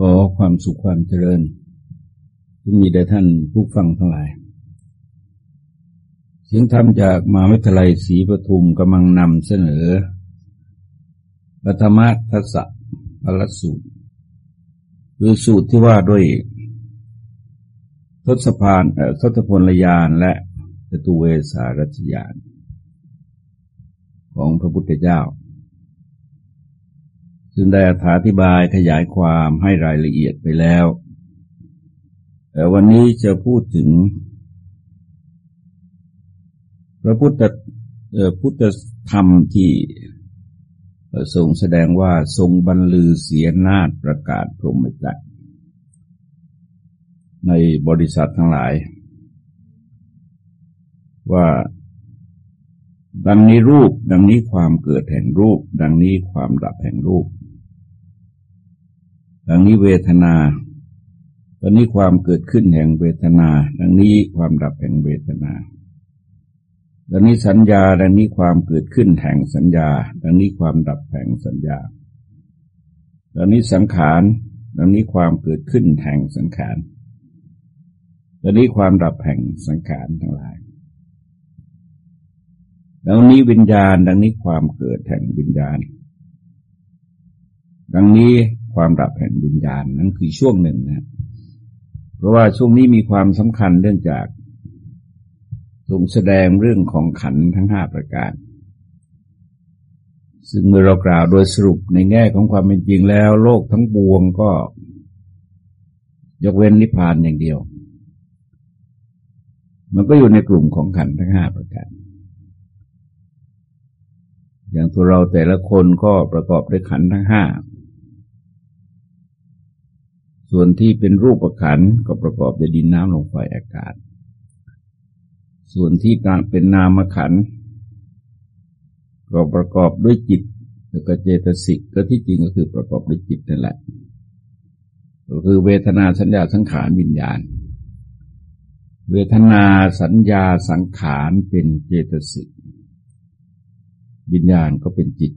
ขอความสุขความเจริญที่มีแด่ท่านผู้ฟังทั้งหลาย เสียงธรรมจากมหาวิทยาลัยศรีปทุมกำลังนำเสนอปฐมทัศสะพลสูตรคือสูตรที่ว่าด้วยทศพานทศพลยานและจตุเวสารัชยาน ของพระพุทธเจ้า ซึ่งได้อธิบายขยายความให้รายละเอียดไปแล้ว แต่วันนี้จะพูดถึง พระพุทธพุทธธรรมที่ทรงแสดงว่าทรงบรรลือเสียนาฏประกาศพรหมจักรในบริษัททั้งหลาย ว่า ดังนี้รูป ดังนี้ความเกิดแห่งรูป ดังนี้ความดับแห่งรูป ดังนี้เวทนาตอนนี้ความเกิดขึ้นแห่งเวทนา ดังนี้ความดับแห่งเวทนา ดังนี้สัญญา ดังนี้ความเกิดขึ้นแห่งสัญญา ดังนี้ความดับแห่งสัญญา ดังนี้สังขาร ดังนี้ความเกิดขึ้นแห่งสังขาร ดังนี้ความดับแห่งสังขารทั้งหลาย ดังนี้วิญญาณ ดังนี้ความเกิดแห่งวิญญาณ ดังนี้ความดับแห่งวิญญาณนั่นคือช่วงหนึ่งนะเพราะว่าช่วงนี้มีความสำคัญเรื่องจากทรงแสดงเรื่องของขันทั้งห้าประการ ซึ่งเมื่อเรากล่าวโดยสรุปในแง่ของความเป็นจริงแล้ว โลกทั้งปวงก็ ยกเว้นนิพพานอย่างเดียว มันก็อยู่ในกลุ่มของขันทั้งห้าประการ อย่างตัวเราแต่ละคนก็ประกอบด้วยขันทั้งห้า ส่วนที่เป็นรูปประขันก็ประกอบด้วยดินน้ำลมไฟอากาศ ส่วนที่การเป็นนามขันก็ประกอบด้วยจิตแล้วก็เจตสิกก็ที่จริงก็คือประกอบด้วยจิตนั่นแหละ ก็คือเวทนาสัญญาสังขารวิญญาณ เวทนาสัญญาสังขารเป็นเจตสิกวิญญาณก็เป็นจิต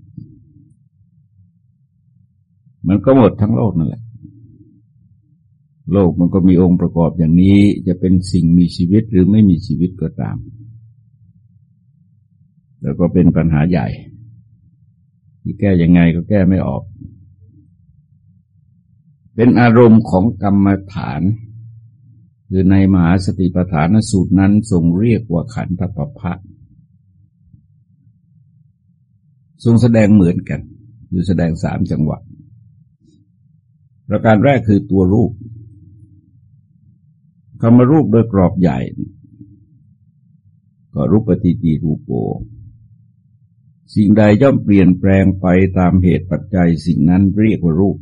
มันก็หมดทั้งโลกนั่นแหละ โลกมันก็มีองค์ประกอบอย่างนี้ จะเป็นสิ่งมีชีวิตหรือไม่มีชีวิตก็ตาม แล้วก็เป็นปัญหาใหญ่ ที่แก้ยังไงก็แก้ไม่ออก เป็นอารมณ์ของกรรมฐานคือในมหาสติปัฏฐานสูตรนั้นทรงเรียกว่าขันธปภะทรงแสดงเหมือนกัน คือแสดงสามจังหวะประการแรกคือตัวรูป คำรูปโดยกรอบใหญ่ ก็รูปปฏิจีรูปโปสิ่งใดย่อมเปลี่ยนแปลงไปตามเหตุปัจจัยสิ่งนั้นเรียกว่ารูป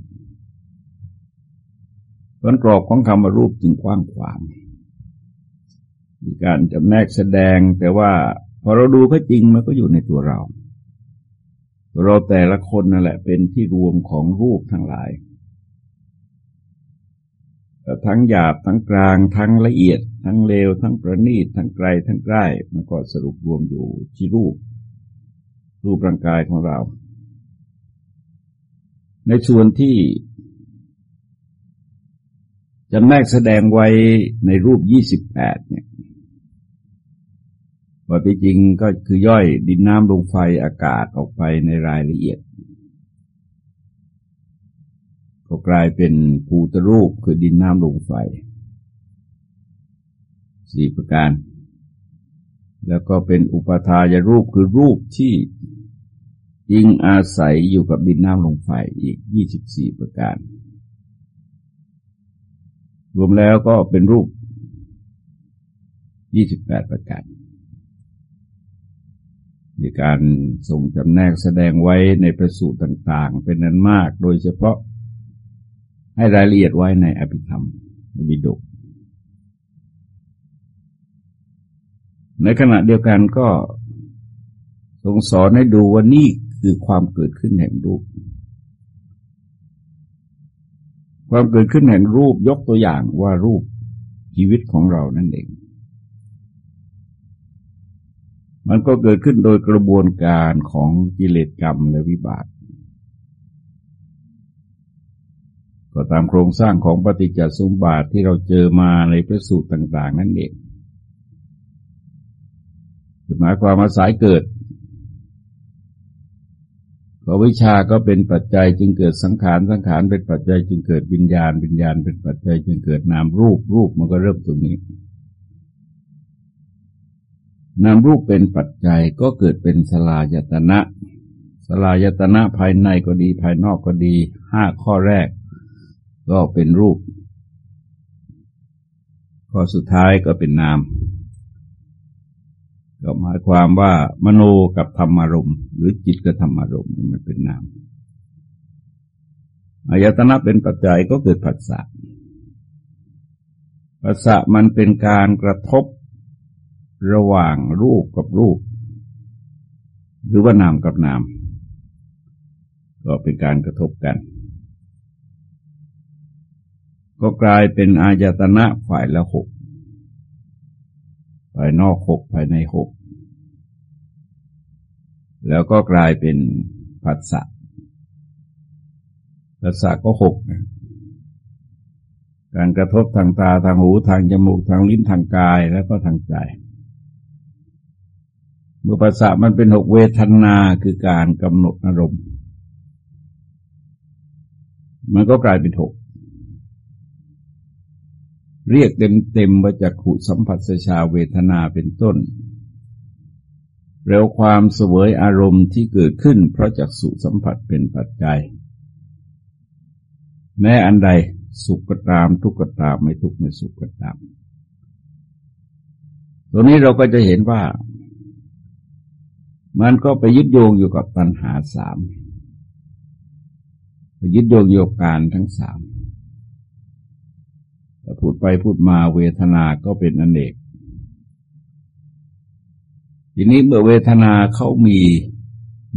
ผลกรอบของคำว่ารูปจึงกว้างขวาง มีการจำแนกแสดงแต่ว่าพอเราดูก็จริงมันก็อยู่ในตัวเรา เราแต่ละคนนั่นแหละเป็นที่รวมของรูปทั้งหลาย ทั้งหยาบทั้งกลาง ทั้งละเอียด ทั้งเลว ทั้งประณีต ทั้งไกล ทั้งใกล้มันก็สรุปรวมอยู่ที่รูป รูปร่างกายของเรา ในส่วนที่จำแนกแสดงไว้ในรูปยี่สิบแปดเนี่ยว่าที่จริงก็คือย่อยดินน้ำลมไฟอากาศออกไปในรายละเอียด ก็กลายเป็นภูตรูปคือดินน้ำลมไฟสี่ประการ แล้วก็เป็นอุปทายรูปคือรูปที่ยิงอาศัยอยู่กับดินน้ำลมไฟอีกยี่สิบสี่ประการ รวมแล้วก็เป็นรูปยี่สิบแปดประการมีการส่งจำแนกแสดงไว้ในประสูตรต่าง ๆ เป็นนั้นมาก โดยเฉพาะ ให้รายละเอียดไว้ในอภิธรรมในบิดกในขณะเดียวกันก็ทรงสอนให้ดูว่านี่คือความเกิดขึ้นแห่งรูป ความเกิดขึ้นแห่งรูปยกตัวอย่างว่ารูปชีวิตของเรานั่นเอง มันก็เกิดขึ้นโดยกระบวนการของกิเลสกรรมและวิบาก ก็ตามโครงสร้างของปฏิจจสมบาทที่เราเจอมาในพระสูตรต่าง ๆ นั่นเองหมายความว่าสายเกิดขอวิชาก็เป็นปัจจัยจึงเกิดสังขาร สังขารเป็นปัจจัยจึงเกิดวิญญาณ วิญญาณเป็นปัจจัยจึงเกิดนามรูป รูปมันก็เริ่มตรงนี้ นามรูปเป็นปัจจัยก็เกิดเป็นสลายตนะ สลายตนะภายในก็ดีภายนอกก็ดีห้าข้อแรก ก็เป็นรูป ข้อสุดท้ายก็เป็นนาม ก็หมายความว่ามโนกับธรรมารมณ์ หรือจิตกับธรรมารมณ์มันเป็นนามอายตนะเป็นปัจจัยก็เกิดผัสสะผัสสะมันเป็นการกระทบระหว่างรูปกับรูป หรือว่านามกับนาม ก็เป็นการกระทบกัน ก็กลายเป็นอายตนะฝ่ายละหกภายนอกหกภายในหกแล้วก็กลายเป็นผัสสะผัสสะก็หกนะการกระทบทางตาทางหูทางจมูกทางลิ้นทางกายแล้วก็ทางใจ เมื่อปัสสะมันเป็นหกเวทนาคือการกำหนดอารมณ์ มันก็กลายเป็นหก เรียกเต็มๆว่าจักขุสัมผัสชาเวทนาเป็นต้น เร็วความเสวยอารมณ์ที่เกิดขึ้น เพราะจักสุสัมผัสเป็นปัจจัย แม้อันใดสุขก็ตามทุกข์ก็ตามไม่ทุกข์ไม่สุขก็ตาม ตรงนี้เราก็จะเห็นว่า มันก็ไปยึดโยงอยู่กับปัญหาสามไปยึดโยงโยกการทั้งสาม พูดไปพูดมาเวทนาก็เป็นอันเอกทีนี้เมื่อเวทนาเขามี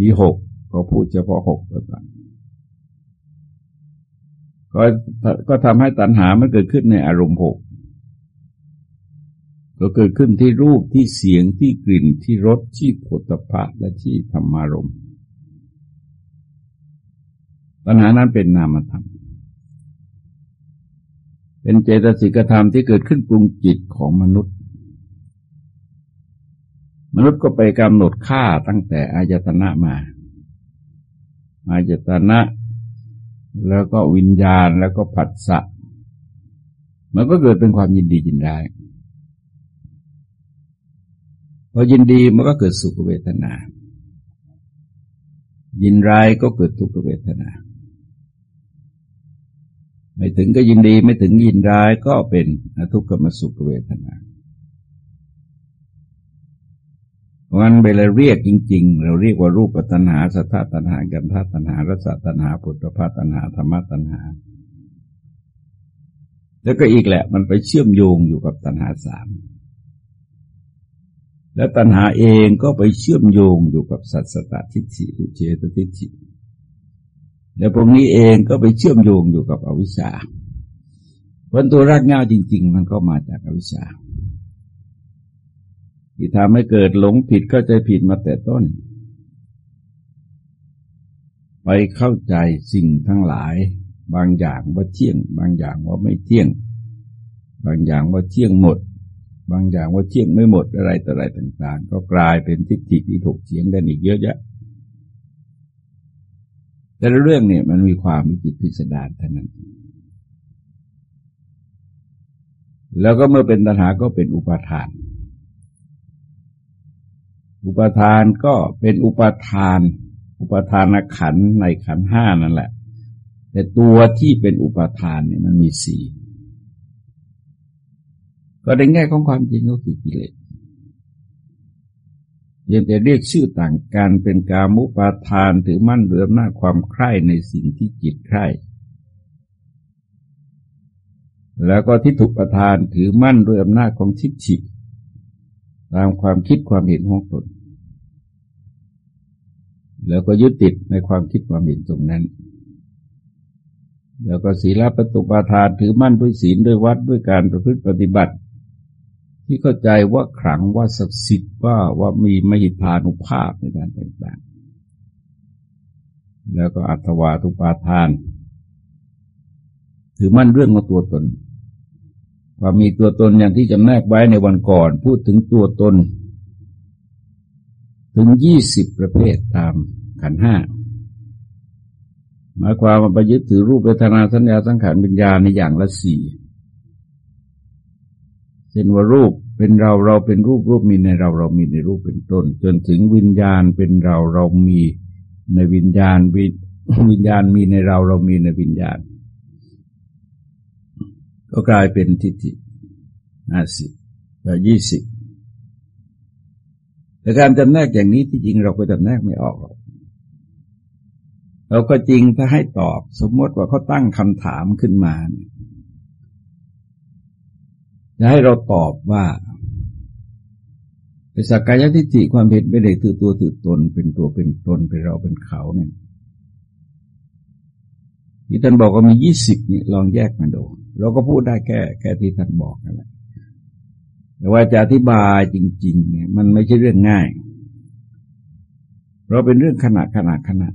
มีหกก็พูดเฉพาะหกไปก่อนก็ก็ทำให้ตัณหามันเกิดขึ้นในอารมณ์หกก็เกิดขึ้นที่รูปที่เสียงที่กลิ่นที่รสที่ผลตภะและที่ธรรมารมตัณหานั้นเป็นนามธรรม เป็นเจตสิกธรรมที่เกิดขึ้นปรุงจิตของมนุษย์ มนุษย์ก็ไปกำหนดค่าตั้งแต่อายตนะมา อายตนะ แล้วก็วิญญาณแล้วก็ผัสสะมันก็เกิดเป็นความยินดียินได้พอยินดีมันก็เกิดสุขเวทนา ยินร้ายก็เกิดทุกขเวทนา ไม่ถึงก็ยินดีไม่ถึงยินร้ายก็เป็นทุกขมสุขเวทนาวันเวลาเรียกจริง ๆ เราเรียกว่ารูปตัณหาสัทธาตัณหากันธาตัณหารสตัณหาพุทธภาตัณหาธรรมตัณหา แล้วก็อีกแหละ มันไปเชื่อมโยงอยู่กับตัณหาสามและตัณหาเองก็ไปเชื่อมโยงอยู่กับสัตสตทิฏฐิอุเฉตทิฏฐิ แล้วพวกนี้เองก็ไปเชื่อมโยงอยู่กับอวิชชาเพราะตัวรากเงาจริง ๆ มันก็มาจากอวิชชาที่ทำให้เกิดหลงผิดเข้าใจผิดมาแต่ต้น ไปเข้าใจสิ่งทั้งหลาย บางอย่างว่าเที่ยง บางอย่างว่าไม่เที่ยง บางอย่างว่าเที่ยงหมด บางอย่างว่าเที่ยงไม่หมดอะไรต่ออะไรต่าง ๆ ก็กลายเป็นทิฏฐิที่ถกเถียงกันอีกเยอะแยะ แต่ละเรื่องเนี่ยมันมีความวิจิตพิสดารเท่านั้น แล้วก็เมื่อเป็นตัณหาก็เป็นอุปาทาน อุปาทานก็เป็นอุปาทาน อุปาทานขันในขันห้านั่นแหละ แต่ตัวที่เป็นอุปาทานเนี่ยมันมีสี่ก็ในแง่ของความจริงก็คือกิเลส ยังแต่เรียกชื่อต่างกันเป็นกามุปาทานถือมั่นเรือหน้าความใคร่ในสิ่งที่จิตใคร่ แล้วก็ทิฏฐุประทานถือมั่นด้วยอำนาจของทิฏฐิตามความคิดความเห็นของตน แล้วก็ยึดติดในความคิดความเห็นตรงนั้น แล้วก็ศีลปตุปาทานถือมั่นด้วยศีลด้วยวัดด้วยการประพฤติปฏิบัติ ที่เข้าใจว่าขลังว่าศักดิ์สิทธิ์ว่าว่ามีมหิทธานุภาพในการต่างๆ แล้วก็อัตวาทุปาทาน ถือมั่นเรื่องของตัวตนความมีตัวตนอย่างที่จำแนกไว้ในวันก่อน พูดถึงตัวตน ถึงยี่สิบประเภทตามขันห้าหมายความว่าไปยึดถือรูปเวทนาสัญญาสังขารวิญญาณในอย่างละสี่ เช่นว่ารูปเป็นเราเราเป็นรูปรูปมีในเราเรามีในรูปเป็นต้น จนถึงวิญญาณเป็นเราเรามีในวิญญาณวิวิญญาณมีในเราเรามีในวิญญาณ ก็กลายเป็นทิฏฐิห้าสิบกับยี่สิบแต่การจำแนกอย่างนี้ที่จริงเราก็จำแนกไม่ออกหรอกเราก็จริงถ้าให้ตอบสมมติว่าเขาตั้งคำถามขึ้นมาเนี่ย จะให้เราตอบว่าเป็นสักกายทิฏฐิความเห็นเป็นเด็กถือตัวถือตนเป็นตัวเป็นตนเป็นเราเป็นเขาเนี่ยที่ท่านบอกว่ามียี่สิบนี่ลองแยกมาดู เราก็พูดได้แค่แค่ที่ท่านบอกนั่นแหละแต่ว่าจะอธิบายจริง ๆ เนี่ย มันไม่ใช่เรื่องง่าย เพราะเป็นเรื่องขนาดขนาดขนาด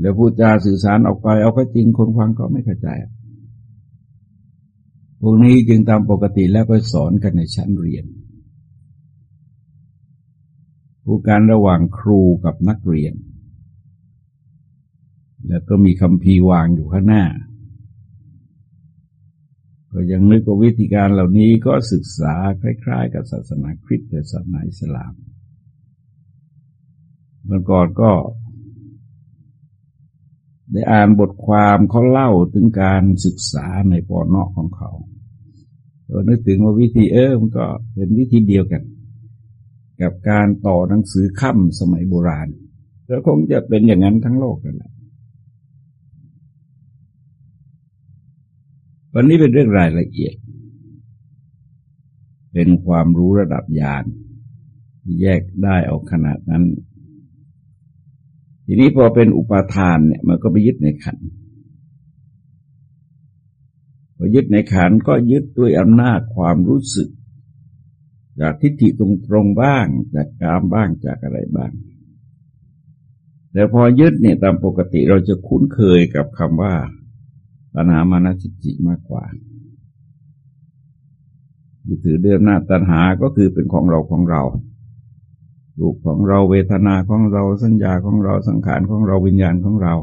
แล้วพูดจาสื่อสารออกไป เอาก็จริงคนฟังก็ไม่เข้าใจ พวกนี้จึงตามปกติแล้วก็สอนกันในชั้นเรียน ผู้การระหว่างครูกับนักเรียน แล้วก็มีคำพีวางอยู่ข้างหน้า ก็ยังนึกว่าวิธีการเหล่านี้ก็ศึกษาคล้าย ๆ กับศาสนาคริสต์และศาสนาอิสลามเมื่อก่อนก็ ได้อ่านบทความเขาเล่าถึงการศึกษาในปอนอกของเขาเรานึกถึงว่าวิธีเออมันก็เป็นวิธีเดียวกัน กับการต่อหนังสือค่ำสมัยโบราณแล้วคงจะเป็นอย่างนั้นทั้งโลกกันแหละวันนี้เป็นเรื่องรายละเอียด เป็นความรู้ระดับญาณแยกได้ออกขนาดนั้น ทีนี้พอเป็นอุปาทานเนี่ย มันก็ไปยึดในขันพอยึดในขันก็ยึดด้วยอำนาจความรู้สึก จากทิฏฐิตรงตรงบ้าง จากกามบ้างจากอะไรบ้าง แต่พอยึดเนี่ยตามปกติเราจะคุ้นเคยกับคำว่าปัญหามานาจิจิมากกว่ายึดถือเดิมหน้าตัณหาก็คือเป็นของเราของเรา รูปของเราเวทนาของเราสัญญาของเราสังขารของเราวิญญาณของเรา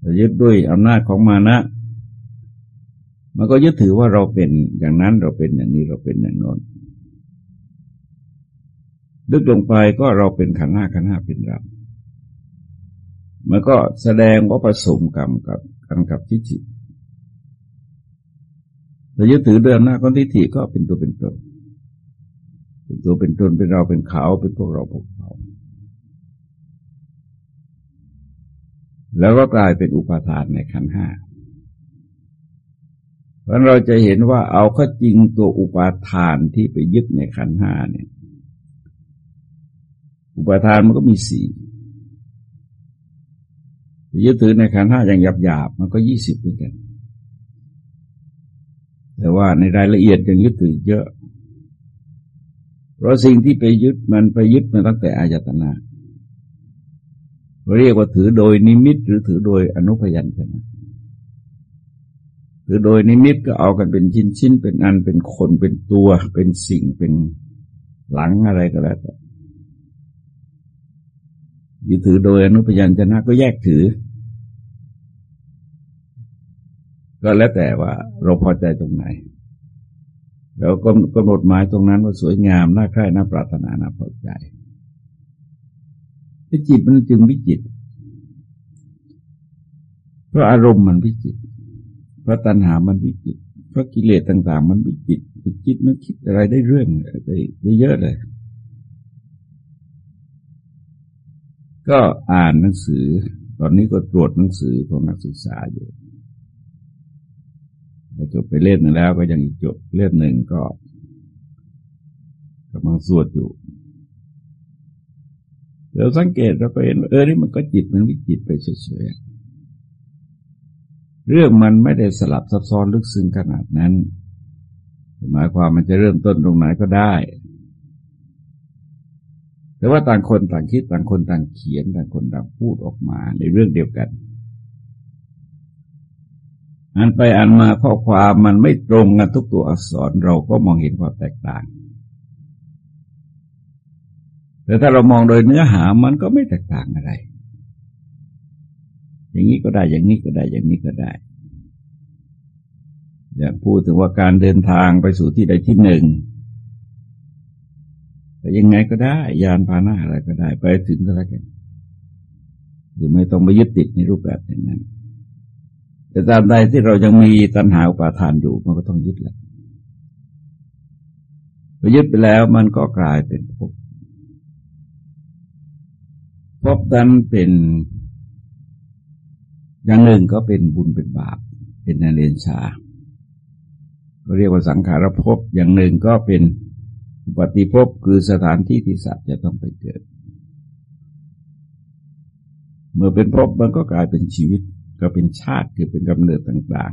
แต่ยึดด้วยอำนาจของมานะ มันก็ยึดถือว่าเราเป็นอย่างนั้นเราเป็นอย่างนี้เราเป็นอย่างโน้นลึกลงไปก็เราเป็นขันห้าขันห้าเป็นเรา มันก็แสดงว่าผสมกรรมกับกันกับทิฏฐิแต่ยึดถือเดิมหน้าก้อนทิฏฐิก็เป็นตัวเป็นตน เป็นตัวเป็นตนเป็นเราเป็นเขาเป็นพวกเราพวกเขา แล้วก็กลายเป็นอุปาทานในขันห้าเพราะเราจะเห็นว่าเอาข้อจริงตัวอุปาทานที่ไปยึดในขันห้าเนี่ย อุปาทานมันก็มีสี่ยึดถือในขันห้าอย่างหยาบๆมันก็ยี่สิบด้วยกัน แต่ว่าในรายละเอียดยังยึดถือเยอะ เพราะสิ่งที่ไปยึดมันไปยึดมาตั้งแต่อายตนะเรียกว่าถือโดยนิมิต หรือถือโดยอนุพยัญชนะถือโดยนิมิตก็เอากันเป็นชิ้นชิ้นเป็นอันเป็นคนเป็นตัว เป็นสิ่งเป็นหลังอะไรก็แล้วแต่ยึดถือโดยอนุพยัญชนะก็แยกถือ ก็แล้วแต่ว่าเราพอใจตรงไหน แล้วก็กำหนดหมายตรงนั้นว่าสวยงามน่าใคร่น่าปรารถนาน่าพอใจจิตมันจึงวิจิต เพราะอารมณ์มันวิจิต เพราะตัณหามันวิจิต เพราะกิเลสต่าง ๆ มันวิจิตจิตมันคิดอะไรได้เรื่องได้ได้เยอะเลย ก็อ่านหนังสือ ตอนนี้ก็ตรวจหนังสือของนักศึกษาอยู่ จบไปเล่มหนึ่งแล้วก็ยังอีกจบเล่มหนึ่งก็กำลังสวดอยู่เดี๋ยวสังเกตเราก็เห็นเออนี่มันก็จิตมันวิจิตไปเฉยๆเรื่องมันไม่ได้สลับซับซ้อนลึกซึ้งขนาดนั้น หมายความมันจะเริ่มต้นตรงไหนก็ได้ แต่ว่าต่างคนต่างคิดต่างคนต่างเขียนต่างคนต่างพูดออกมาในเรื่องเดียวกัน อันไปอันมาข้อความมันไม่ตรงกันทุกตัวอักษรเราก็มองเห็นความแตกต่าง แต่ถ้าเรามองโดยเนื้อหามันก็ไม่แตกต่างอะไร อย่างนี้ก็ได้อย่างนี้ก็ได้อย่างนี้ก็ได้อย่างพูดถึงว่าการเดินทางไปสู่ที่ใดที่หนึ่งแต่ยังไงก็ได้ ยานพาหนะอะไรก็ได้ ไปถึงก็แล้วกันหรือไม่ต้องไปยึดติดในรูปแบบอย่างนั้น แต่ตามใดที่เรายังมีตัณหาอุปาทานอยู่มันก็ต้องยึดแหละพอยึดไปแล้วมันก็กลายเป็นภพภพนั้นเป็นอย่างหนึ่งก็เป็นบุญเป็นบาป เป็นนาเรนชาก็เรียกว่าสังขารภพอย่างหนึ่งก็เป็นอุปติภพคือสถานที่ที่สัตว์จะต้องไปเกิด เมื่อเป็นภพมันก็กลายเป็นชีวิต ก็เป็นชาติคือเป็นกำเนิดต่าง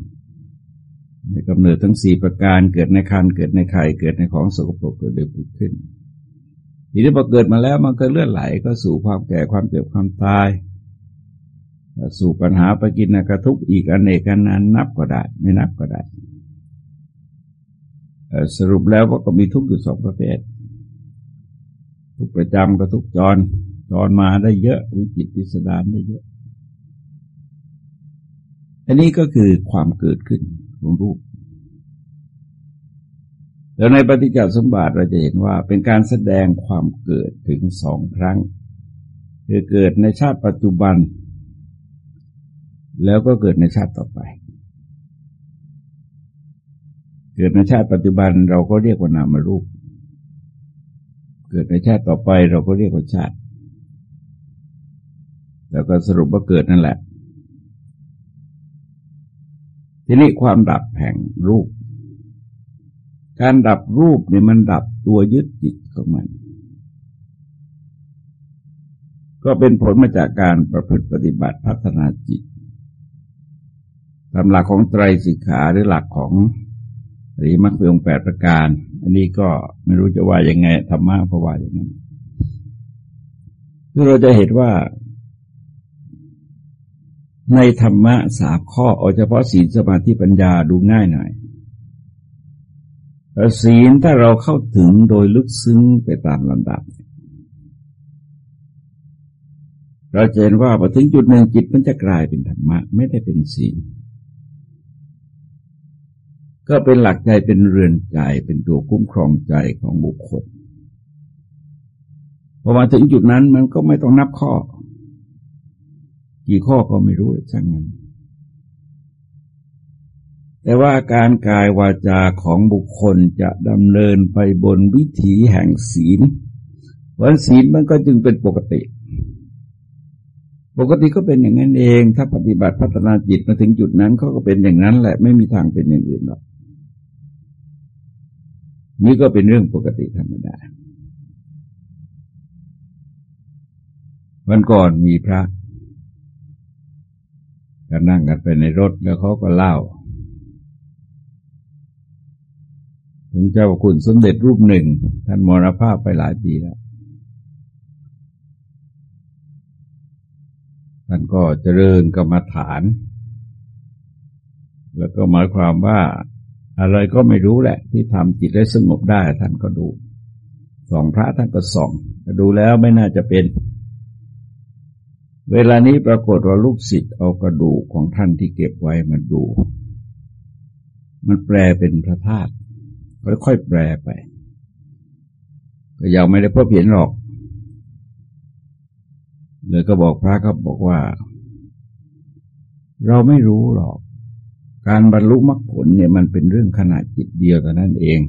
ๆ ในกำเนิดทั้งสี่ประการเกิดในคันเกิดในไข่เกิดในของสกปรกเกิดเดือดขึ้นทีนี้พอเกิดมาแล้วมันก็เลื่อนไหลก็สู่ความแก่ความเจ็บความตาย สู่ปัญหาปกินกระทุกอีกอนเนกนานนับก็ได้ ไม่นับก็ได้ สรุปแล้วว่าก็มีทุกข์อยู่สองประเภททุกประจำกับทุกจรจรมาได้เยอะวิจิตพิสดารได้เยอะ อันนี้ก็คือความเกิดขึ้นของรูป แล้วในปฏิจจสมบัติเราจะเห็นว่าเป็นการแสดงความเกิดถึงสองครั้ง คือเกิดในชาติปัจจุบัน แล้วก็เกิดในชาติต่อไป เกิดในชาติปัจจุบันเราก็เรียกว่านามรูป เกิดในชาติต่อไปเราก็เรียกว่าชาติ แล้วก็สรุปว่าเกิดนั่นแหละ ทีนี้ความดับแห่งรูป การดับรูปเนี่ยมันดับตัวยึดจิตของมัน ก็เป็นผลมาจากการประพฤติปฏิบัติพัฒนาจิตตามหลักของไตรสิกขาหรือหลักของหรือมรรคองแปดประการ อันนี้ก็ไม่รู้จะว่ายังไงธรรมะเพราะว่าอย่างนั้นคือเราจะเห็นว่า ในธรรมะสามข้อเอาเฉพาะศีลสมาธิปัญญาดูง่ายหน่อยศีลถ้าเราเข้าถึงโดยลึกซึ้งไปตามลำดับ เราจะเห็นว่าพอถึงจุดหนึ่งจิตมันจะกลายเป็นธรรมะ ไม่ได้เป็นศีลก็เป็นหลักใจเป็นเรือนใจเป็นตัวคุ้มครองใจของบุคคลพอมาถึงจุดนั้นมันก็ไม่ต้องนับข้อ กี่ข้อก็ไม่รู้ช่างมัน แต่ว่าการกายวาจาของบุคคลจะดำเนินไปบนวิถีแห่งศีลวันศีลมันก็จึงเป็นปกติ ปกติก็เป็นอย่างนั้นเอง ถ้าปฏิบัติพัฒนาจิตมาถึงจุดนั้นเขาก็เป็นอย่างนั้นแหละไม่มีทางเป็นอย่างอื่นหรอกนี่ก็เป็นเรื่องปกติธรรมดาวันก่อนมีพระ ก็นั่งกันไปในรถแล้วเขาก็เล่า ถึงเจ้าคุณสมเด็จรูปหนึ่ง ท่านมรณภาพไปหลายปีแล้วท่านก็เจริญกรรมฐาน แล้วก็หมายความว่าอะไรก็ไม่รู้แหละ ที่ทำจิตได้สงบได้ท่านก็ดูส่องพระท่านก็ส่องดูแล้วไม่น่าจะเป็น เวลานี้ปรากฏว่าลูกศิษย์เอากระดูกของท่านที่เก็บไว้มาดู มันแปลเป็นพระธาตุค่อยๆแปลไป ก็ยังไม่ได้พบเห็นหรอกเลยก็บอกพระครับอกว่า เราไม่รู้หรอก การบรรลุมรรคผลเนี่ยมันเป็นเรื่องขนาดจิตเดียวแต่นั้นเอง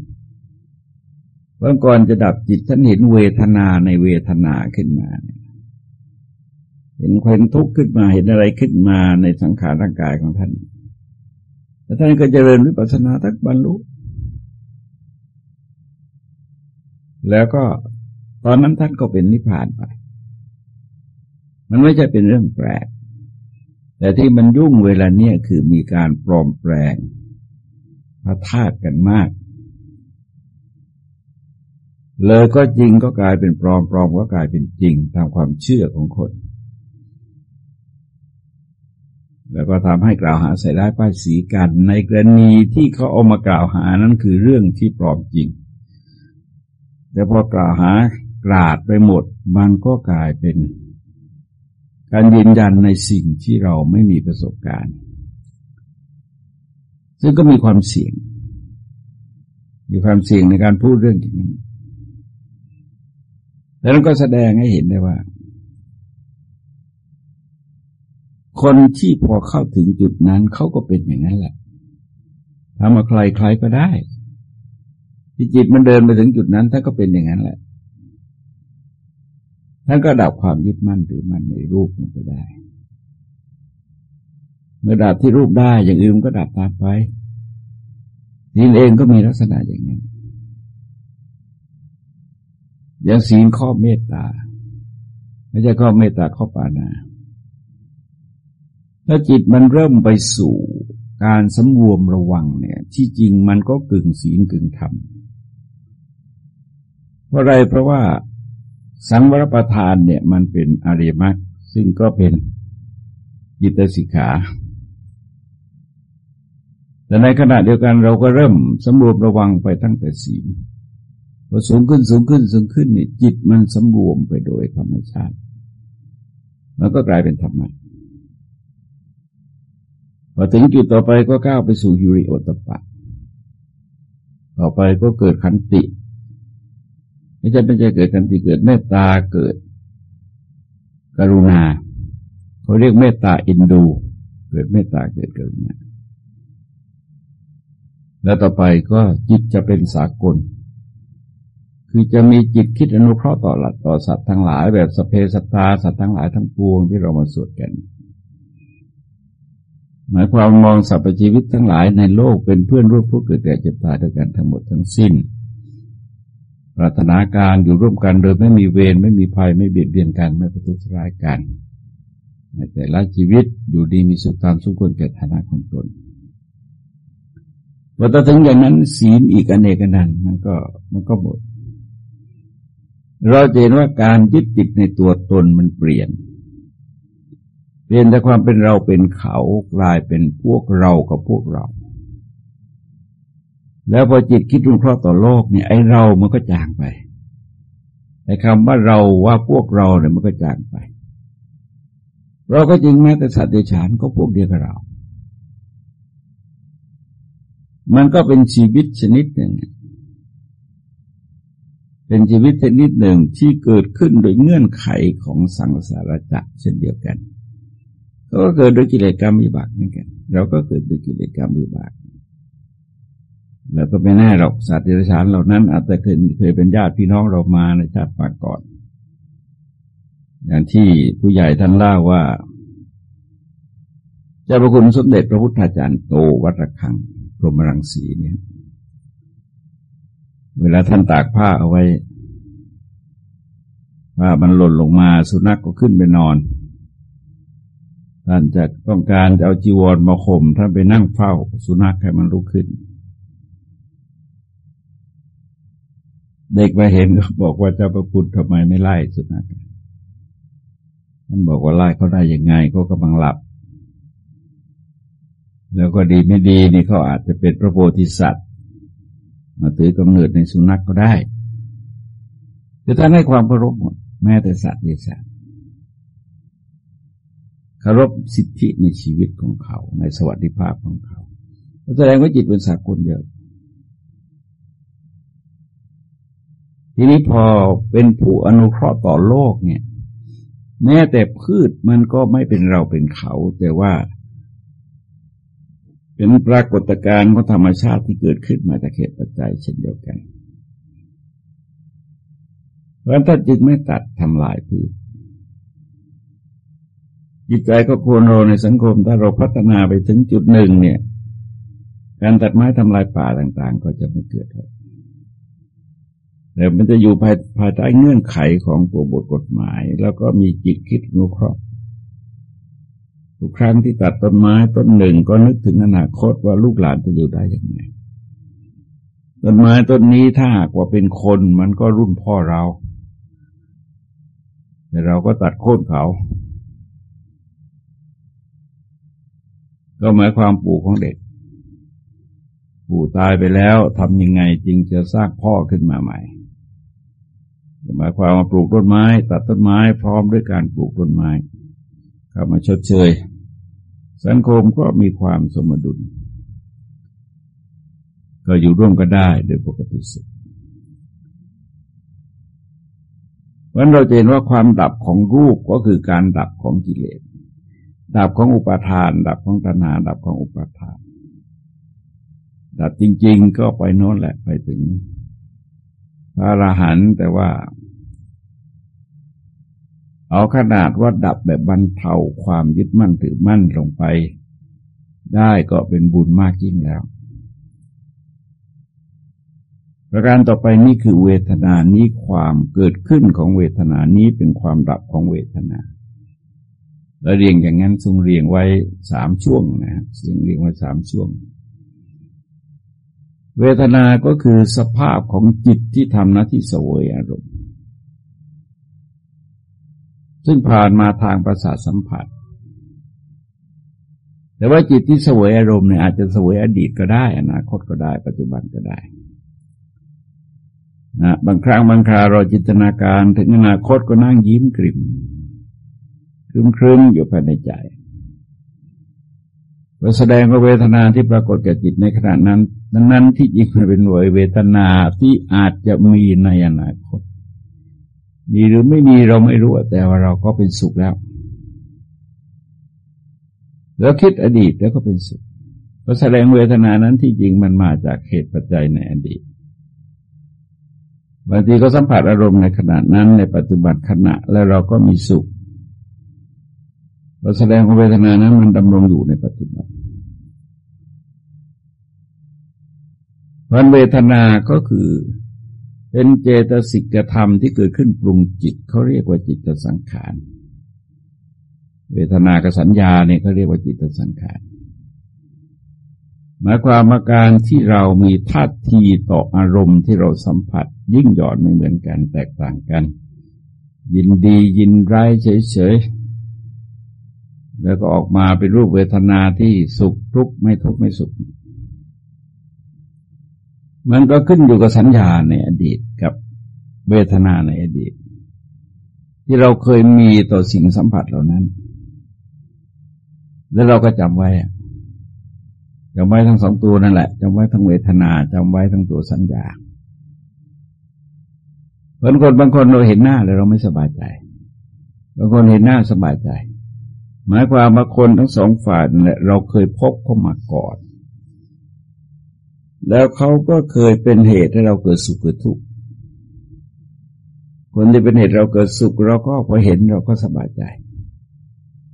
เมื่อก่อนจะดับจิตท่านเห็นเวทนาในเวทนาขึ้นมาเเห็นความทุกข์ขึ้นมาเห็นอะไรขึ้นมาในสังขารร่างกายของท่านแล้วท่านก็จเจริญวิปัสสนาทักบรรลุ แล้วก็ตอนนั้นท่านก็เป็นนิพพานไป มันไม่ใช่เป็นเรื่องแปลก แต่ที่มันยุ่งเวลาเนี้ยคือมีการปลอมแปลงพระธาตุกันมาก เลยก็จริงก็กลายเป็นปลอมปลอมก็กลายเป็นจริงตามความเชื่อของคน แล้วก็ทำให้กล่าวหาใส่ร้ายป้ายสีกัน ในกรณีที่เขาเอามากล่าวหานั้นคือเรื่องที่ปลอมจริง แต่พอกล่าวหากราดไปหมด มันก็กลายเป็น การยืนยันในสิ่งที่เราไม่มีประสบการณ์ ซึ่งก็มีความเสี่ยง มีความเสี่ยงในการพูดเรื่องอย่างนี้แล้วก็แสดงให้เห็นได้ว่า คนที่พอเข้าถึงจุดนั้นเขาก็เป็นอย่างนั้นแหละทำมาใครใครก็ได้ ที่จิตมันเดินไปถึงจุดนั้นท่านก็เป็นอย่างนั้นแหละท่านก็ดับความยึดมั่นถือมั่นในรูปลงไปได้ เมื่อดับที่รูปได้อย่างอื่นก็ดับตามไปศีลเองก็มีลักษณะอย่างนี้อย่างศีลข้อเมตตาไม่ใช่ข้อเมตตาข้อปานา ถ้าจิตมันเริ่มไปสู่การสำรวมระวังเนี่ย ที่จริงมันก็กึ่งศีลกึ่งธรรมเพราะอะไรเพราะว่าสังวรประทานเนี่ย มันเป็นอริยมรรคซึ่งก็เป็นจิตสิกขาแต่ในขณะเดียวกันเราก็เริ่มสำรวมระวังไปตั้งแต่ศีลพอสูงขึ้นสูงขึ้นสูงขึ้นนี่จิตมันสำรวมไปโดยธรรมชาติมันก็กลายเป็นธรรมะ พอถึงจุดต่อไปก็ก้าวไปสู่ฮิริโอตปะ ต่อไปก็เกิดขันติไม่ใช่ไม่ใช่เกิดขันติเกิดเมตตาเกิด กรุณาเขาเรียกเมตตาอินดู เกิดเมตตาเกิดกรุณาแล้วต่อไปก็จิตจะเป็นสากล คือจะมีจิตคิดอนุเคราะห์ต่อหลักต่อสัตว์ทั้งหลายแบบสเพสตาสัตว์ทั้งหลายทั้งปวงที่เรามาสวดกัน หมายความมองสรรพชีวิตทั้งหลายในโลกเป็นเพื่อนร่วมผู้เกิดแก่เจ็บตายด้วยกันทั้งหมดทั้งสิ้น ปรารถนาการอยู่ร่วมกันโดยไม่มีเวรไม่มีภัยไม่เบียดเบียนกันไม่ประทุษร้ายกันในแต่ละชีวิตอยู่ดีมีสุขตามสุขคนแก่ฐานะของตนพอถึงอย่างนั้นศีลอีกอเนกนันมันก็มันก็หมด เราเห็นว่าการยึดติดในตัวตนมันเปลี่ยน เปลี่ยนจากความเป็นเราเป็นเขากลายเป็นพวกเรากับพวกเรา แล้วพอจิตคิดรุงเคราะห์ต่อโลกเนี่ยไอ้เรามันก็จางไปไอ้คำว่าเราว่าพวกเราเนี่ยมันก็จางไป เราก็จริงแม้แต่สัตว์เดรัจฉานก็พวกเดียวกับเรา มันก็เป็นชีวิตชนิดหนึ่ง เป็นชีวิตชนิดหนึ่งที่เกิดขึ้นโดยเงื่อนไขของสังสารวัฏเช่นเดียวกัน ก็เกิดด้วยกิเลสกรรมวิบากเหมือนกัน เราก็เกิดด้วยกิเลสกรรมวิบากแล้วก็ไม่แน่หรอกสัตว์เดรัจฉานเหล่านั้น อาจจะเคยเคยเป็นญาติพี่น้องเรามาในชาติปางก่อน อย่างที่ผู้ใหญ่ท่านเล่าว่าเจ้าพระคุณสมเด็จพระพุทธาจารย์โตวัดระฆังพรหมรังสีเนี่ย เวลาท่านตากผ้าเอาไว้ผ้ามันหล่นลงมาสุนัขกก็ขึ้นไปนอน ท่านจะต้องการจะเอาจีวรมาข่มท่านไปนั่งเฝ้าสุนัขให้มันลุกขึ้น เด็กมาเห็นก็บอกว่าเจ้าประคุณทำไมไม่ไล่สุนัขท่านบอกว่าไล่เขาได้ยังไงก็กำลังหลับ แล้วก็ดีไม่ดีนี่เขาอาจจะเป็นพระโพธิสัตว์ มาถือกำเนิดในสุนัขกก็ได้คือท่านให้ความเคารพหมดแม้แต่สัตว์เดรัจฉาน เคารพสิทธิในชีวิตของเขา ในสวัสดิภาพของเขาแสดงว่าจิตเป็นสากลเยอะ ทีนี้พอเป็นผู้อนุเคราะห์ต่อโลกเนี่ย แม้แต่พืชมันก็ไม่เป็นเราเป็นเขา แต่ว่า เป็นปรากฏการณ์ของธรรมชาติที่เกิดขึ้นมาจากเหตุปัจจัยเช่นเดียวกัน เพราะฉะนั้นถ้าจิตไม่ตัดทำลายพืช จิตใจก็ควรเราในสังคมถ้าเราพัฒนาไปถึงจุดหนึ่งเนี่ย การตัดไม้ทำลายป่าต่าง ๆ ก็จะไม่เกิดแต่มันจะอยู่ภายภายใต้เงื่อนไขของตัวบทกฎหมาย แล้วก็มีจิตคิดนุเคราะห์ทุกครั้งที่ตัดต้นไม้ต้นหนึ่งก็นึกถึงอนาคตว่าลูกหลานจะอยู่ได้ยังไงต้นไม้ต้นนี้ถ้าหากว่าเป็นคนมันก็รุ่นพ่อเราแต่เราก็ตัดโค่นเขา ก็หมายความปู่ของเด็ก ปู่ตายไปแล้วทำยังไงจึงจะสร้างพ่อขึ้นมาใหม่หมายความมาปลูกต้นไม้ ตัดต้นไม้ พร้อมด้วยการปลูกต้นไม้เข้ามาชดเชย สังคมก็มีความสมดุล ก็อยู่ร่วมกันได้โดยปกติสุดเพราะเราเห็นว่าความดับของรูปก็คือการดับของกิเลส ดับของอุปาทาน ดับของตัณหา ดับของอุปาทาน ดับจริง ๆ ก็ไปโน้นแหละไปถึง พระอรหันต์แต่ว่า เอาขนาดว่าดับแบบบรรเทาความยึดมั่นถือมั่นลงไป ได้ก็เป็นบุญมากยิ่งแล้ว ประการต่อไปนี่คือเวทนานี้ความเกิดขึ้นของเวทนานี้เป็นความดับของเวทนา แล้วเรียงอย่างนั้นทรงเรียงไว้สามช่วงนะเสียงเรียงไว้สามช่วง เวทนาก็คือสภาพของจิตที่ทำหน้าที่เสวยอารมณ์ ซึ่งผ่านมาทางประสาทสัมผัส แต่ว่าจิตที่เสวยอารมณ์เนี่ยอาจจะเสวยอดีตก็ได้ อนาคตก็ได้ ปัจจุบันก็ได้นะบางครั้งบางคราเราจินตนาการถึงอนาคตก็นั่งยิ้มกริม ครึ้มครึ้มอยู่ภายในใจแสดงว่าเวทนาที่ปรากฏแก่จิตในขณะนั้นนั้นนั้นที่จริงมันเป็นเวทนาที่อาจจะมีในอนาคต มีหรือไม่มีเราไม่รู้แต่ว่าเราก็เป็นสุขแล้ว แล้วคิดอดีตแล้วก็เป็นสุขก็แสดงเวทนานั้นที่จริงมันมาจากเหตุปัจจัยในอดีตบางทีก็สัมผัสอารมณ์ในขณะนั้นในปัจจุบันขณะแล้วเราก็มีสุข เราแสดงว่าเวทนานั้นมันดำรงอยู่ในปัจจุบันวันเวทนาก็คือเป็นเจตสิกธรรมที่เกิดขึ้นปรุงจิตเขาเรียกว่าจิตสังขาร เวทนากับสัญญาเนี่ยเขาเรียกว่าจิตสังขารหมายความมาการที่เรามีท่าทีต่ออารมณ์ที่เราสัมผัส ยิ่งหย่อนไม่เหมือนกันแตกต่างกัน ยินดียินร้ายเฉยๆ แล้วก็ออกมาเป็นรูปเวทนาที่สุขทุกข์ไม่ทุกข์ไม่สุข มันก็ขึ้นอยู่กับสัญญาในอดีตกับเวทนาในอดีต ที่เราเคยมีต่อสิ่งสัมผัสเหล่านั้น แล้วเราก็จำไว้จำไว้ทั้งสองตัวนั่นแหละจำไว้ทั้งเวทนาจำไว้ทั้งตัวสัญญาบางคนบางคนเราเห็นหน้าแล้วเราไม่สบายใจ บางคนเห็นหน้าสบายใจ หมายความว่าคนทั้งสองฝ่ายนั่นแหละเราเคยพบเข้ามาก่อน แล้วเขาก็เคยเป็นเหตุให้เราเกิดสุขเกิดทุกข์คนที่เป็นเหตุเราเกิดสุขเราก็พอเห็นเราก็สบายใจ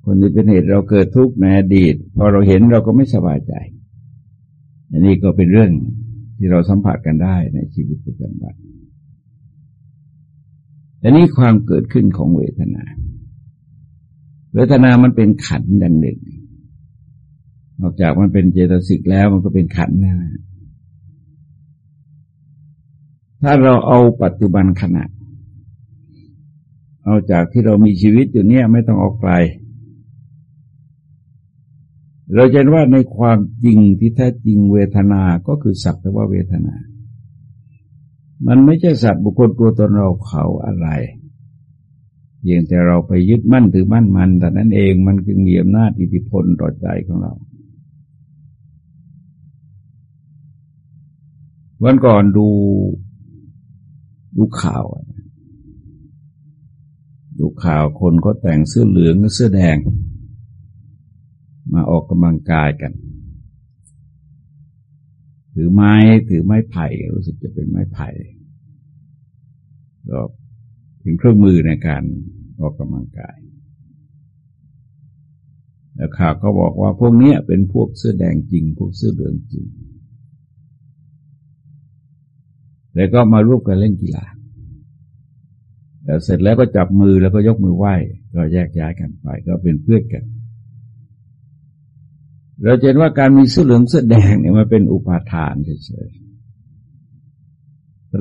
คนที่เป็นเหตุเราเกิดทุกข์ในอดีต พอเราเห็นเราก็ไม่สบายใจ อันนี้ก็เป็นเรื่องที่เราสัมผัสกันได้ในชีวิตประจำวันอันนี้ความเกิดขึ้นของเวทนา เวทนามันเป็นขันดังหนึ่ง นอกจากมันเป็นเจตสิกแล้วมันก็เป็นขันนะถ้าเราเอาปัจจุบันขณะ เอาจากที่เรามีชีวิตอยู่เนี่ยไม่ต้องออกไกล เราจะเห็นว่าในความจริงที่แท้จริงเวทนา ก็คือสักแต่ว่าเวทนา มันไม่ใช่สัตว์บุคคลตัวตนเราเขาอะไร เพียงแต่เราไปยึดมั่นถือมั่นมันแต่นั้นเองมันจึงมีอำนาจอิทธิพลต่อใจของเรา วันก่อนดูดูข่าว ดูข่าวคนก็แต่งเสื้อเหลืองเสื้อแดง มาออกกำลังกายกัน ถือไม้ถือไม้ไผ่รู้สึกจะเป็นไม้ไผ่ก็ เป็นเครื่องมือในการออกกำลังกาย แล้วข่าวก็บอกว่าพวกนี้เป็นพวกเสื้อแดงจริง พวกเสื้อเหลืองจริง แล้วก็มาร่วมกันเล่นกีฬาแต่เสร็จแล้วก็จับมือแล้วก็ยกมือไหว้ ก็แยกย้ายกันไป ก็เป็นเพื่อนกัน เราเห็นว่าการมีเสื้อเหลืองเสื้อแดงเนี่ยมันเป็นอุปาทานเฉยๆ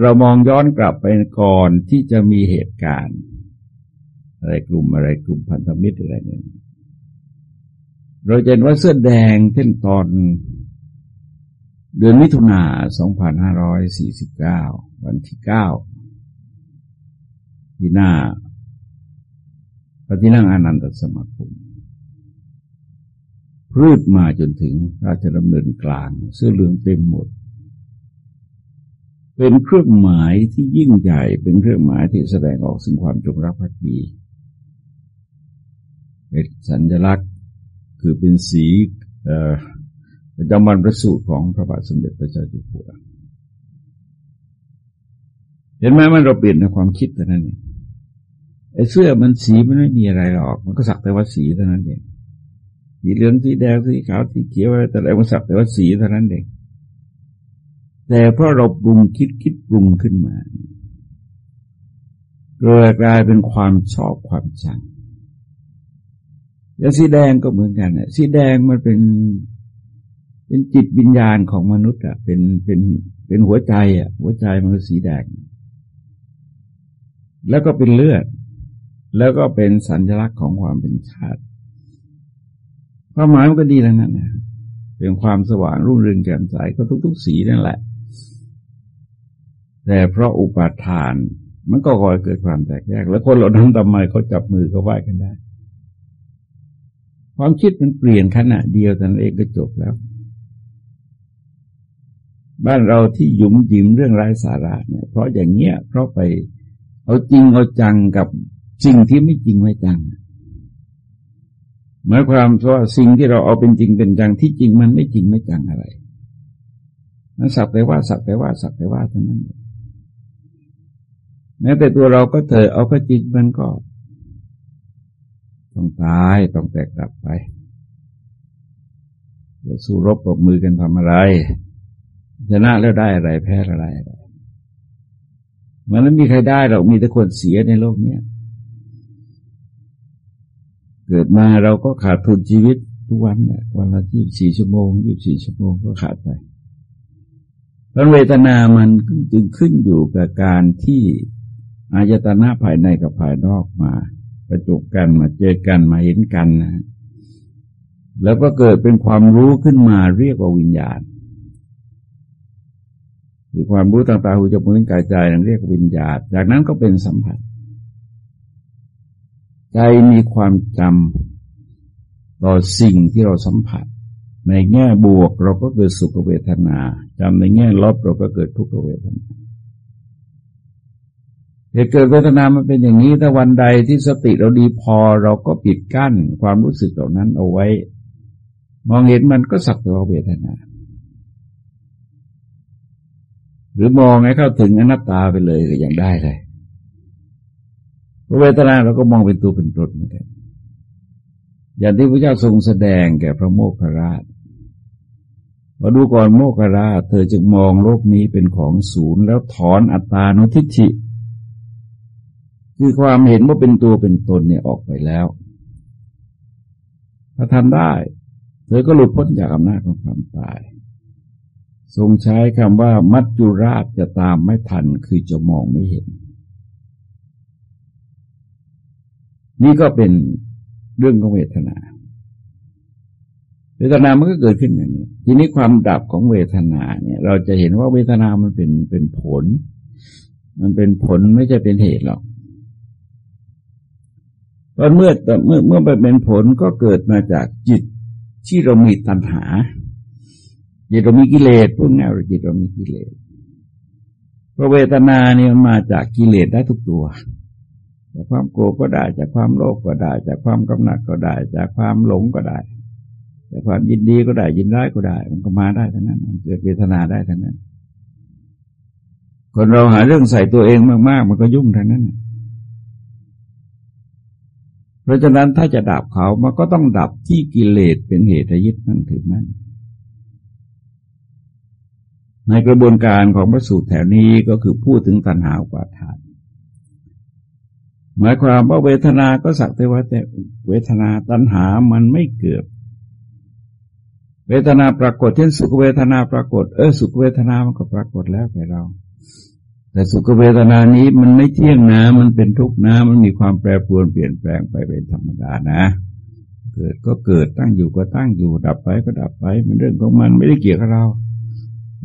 เรามองย้อนกลับไปก่อนที่จะมีเหตุการณ์ อะไรกลุ่มอะไรกลุ่มพันธมิตรอะไรเนี่ยเราเห็นว่าเสื้อแดงเช่นตอนเดือนมิถุนา 2549 วันที่ 9 ที่หน้าพระที่นั่งอนันตสมาคมพืชมาจนถึงราชดำเนินกลาง เสื้อเหลืองเต็มหมด เป็นเครื่องหมายที่ยิ่งใหญ่ เป็นเครื่องหมายที่แสดงออกซึ่งความจงรักภักดี เป็นสัญลักษณ์คือเป็นสีประจำวันประสูติของพระบาทสมเด็จพระเจ้าอยู่หัว เห็นไหมมันเราเปลี่ยนในความคิดแต่นั้นเองไอ้เสื้อมันสีมันไม่มีอะไรหรอก มันก็สักแต่ว่าสีเท่านั้นเองสีเหลืองสีแดงสีขาวสีเขียวอะไรแต่อะไรมันสักแต่ว่าสีเท่านั้นเอง แต่เพราะเราปรุงคิดคิดปรุงขึ้นมาเกิดกลายเป็นความชอบความชังแล้วสีแดงก็เหมือนกันอะสีแดงมันเป็น เป็นจิตวิญญาณของมนุษย์อะ เป็นเป็นเป็นหัวใจอะ หัวใจมันคือสีแดง แล้วก็เป็นเลือด แล้วก็เป็นสัญลักษณ์ของความเป็นชาติความหมายมันก็ดีแล้วนั่นนะเป็นความสว่างรุ่งเรืองแจ่มใสก็ทุก ๆ สีนั่นแหละ แต่เพราะอุปาทาน มันก็ก่อเกิดความแตกแยก แล้วคนเหล่านั้นทำไมเขาจับมือเขาไหว้กันได้ ความคิดมันเปลี่ยนขณะเดียวกันเองก็จบแล้ว บ้านเราที่ยุ่มยิ้มเรื่องไร้สาระเนี่ย เพราะอย่างเงี้ย เพราะไป เอาจริงเอาจังกับสิ่งที่ไม่จริงไม่จังหมายความว่าสิ่งที่เราเอาเป็นจริงเป็นจังที่จริงมันไม่จริงไม่จังอะไร มันสักแต่ว่าสักแต่ว่าสักแต่ว่าเท่านั้น แม้แต่ตัวเราก็เถอะเอาก็จริงมันก็ ต้องตายต้องแตกดับไปจะสู้รบปรบมือกันทำอะไรชนะแล้วได้อะไรแพ้อะไรอะไรมันไม่มีใครได้หรอกมีแต่คนเสียในโลกเนี้ยเกิดมาเราก็ขาดทุนชีวิตทุกวันเนี่ยวันละยี่สี่ชั่วโมงยี่สี่ชั่วโมงก็ขาดไปเพราะเวทนามันจึงขึ้นอยู่กับการที่ อายตนะภายในกับภายนอกมา ประจุกันมาเจอกันมาเห็นกันนะ แล้วก็เกิดเป็นความรู้ขึ้นมาเรียกว่าวิญญาณคือความรู้ต่างๆหูจมูกลิ้นกายใจนั่นเรียกวิญญาณ จากนั้นก็เป็นสัมผัส ใจมีความจำต่อสิ่งที่เราสัมผัส ในแง่บวกเราก็เกิดสุขเวทนาจำในแง่ลบเราก็เกิดทุกขเวทนา เหตุเกิดเวทนามันเป็นอย่างนี้ถ้าวันใดที่สติเราดีพอเราก็ปิดกั้นความรู้สึกเหล่านั้นเอาไว้ มองเห็นมันก็สักแต่ว่าเวทนา หรือมองให้เข้าถึงอนัตตาไปเลยก็ยังได้เลยเวทนาเราก็มองเป็นตัวเป็นตนเหมือนกันอย่างที่พระเจ้าทรงแสดงแก่พระโมคคราชมาดูก่อนโมคคราชเธอจึงมองโลกนี้เป็นของศูนย์แล้วถอนอัตตานุทิฏฐิ คือความเห็นว่าเป็นตัวเป็นตนเนี่ยออกไปแล้ว ถ้าทำได้ เธอก็หลุดพ้นจากอำนาจของความตาย ทรงใช้คำว่า มัจจุราชจะตามไม่ทันคือจะมองไม่เห็น นี่ก็เป็นเรื่องของเวทนา เวทนามันก็เกิดขึ้นอย่างนี้ ทีนี้ความดับของเวทนาเนี่ย เราจะเห็นว่าเวทนามันเป็นเป็นผล มันเป็นผลไม่ใช่เป็นเหตุหรอก ตอนเมื่อเมื่อเมื่อไปเป็นผลก็เกิดมาจากจิตที่เรามีตัณหา จิตเรามีกิเลสพวกง่ายเราจิตเรามีกิเลสเพราะเวทนาเนี่ยมันมาจากกิเลสได้ทุกตัว จากความโกรธก็ได้ จากความโลภก็ได้ จากความกำหนัดก็ได้ จากความหลงก็ได้ จากความยินดีก็ได้ยินร้ายก็ได้ มันก็มาได้ทั้งนั้น มันเกิดเวทนาได้ทั้งนั้น คนเราหาเรื่องใส่ตัวเองมากๆ มันก็ยุ่งทั้งนั้น เพราะฉะนั้นถ้าจะดับเขามันก็ต้องดับที่กิเลสเป็นเหตุยึดนั่นถือนั่นในกระบวนการของพระสูตรแถวนี้ก็คือพูดถึงตัณหากว่าทานหมายความว่าเวทนาก็สักแต่ว่าแต่เวทนาตัณหามันไม่เกิด เวทนาปรากฏเช่นสุขเวทนาปรากฏ เออสุขเวทนามันก็ปรากฏแล้วแก่เรา แต่สุขเวทนานี้มันไม่เที่ยงนะ มันเป็นทุกข์นะ มันมีความแปรปรวนเปลี่ยนแปลงไปเป็นธรรมดานะ เกิดก็เกิดตั้งอยู่ก็ตั้งอยู่ดับไปก็ดับไป มันเรื่องของมันไม่ได้เกี่ยวกับเรา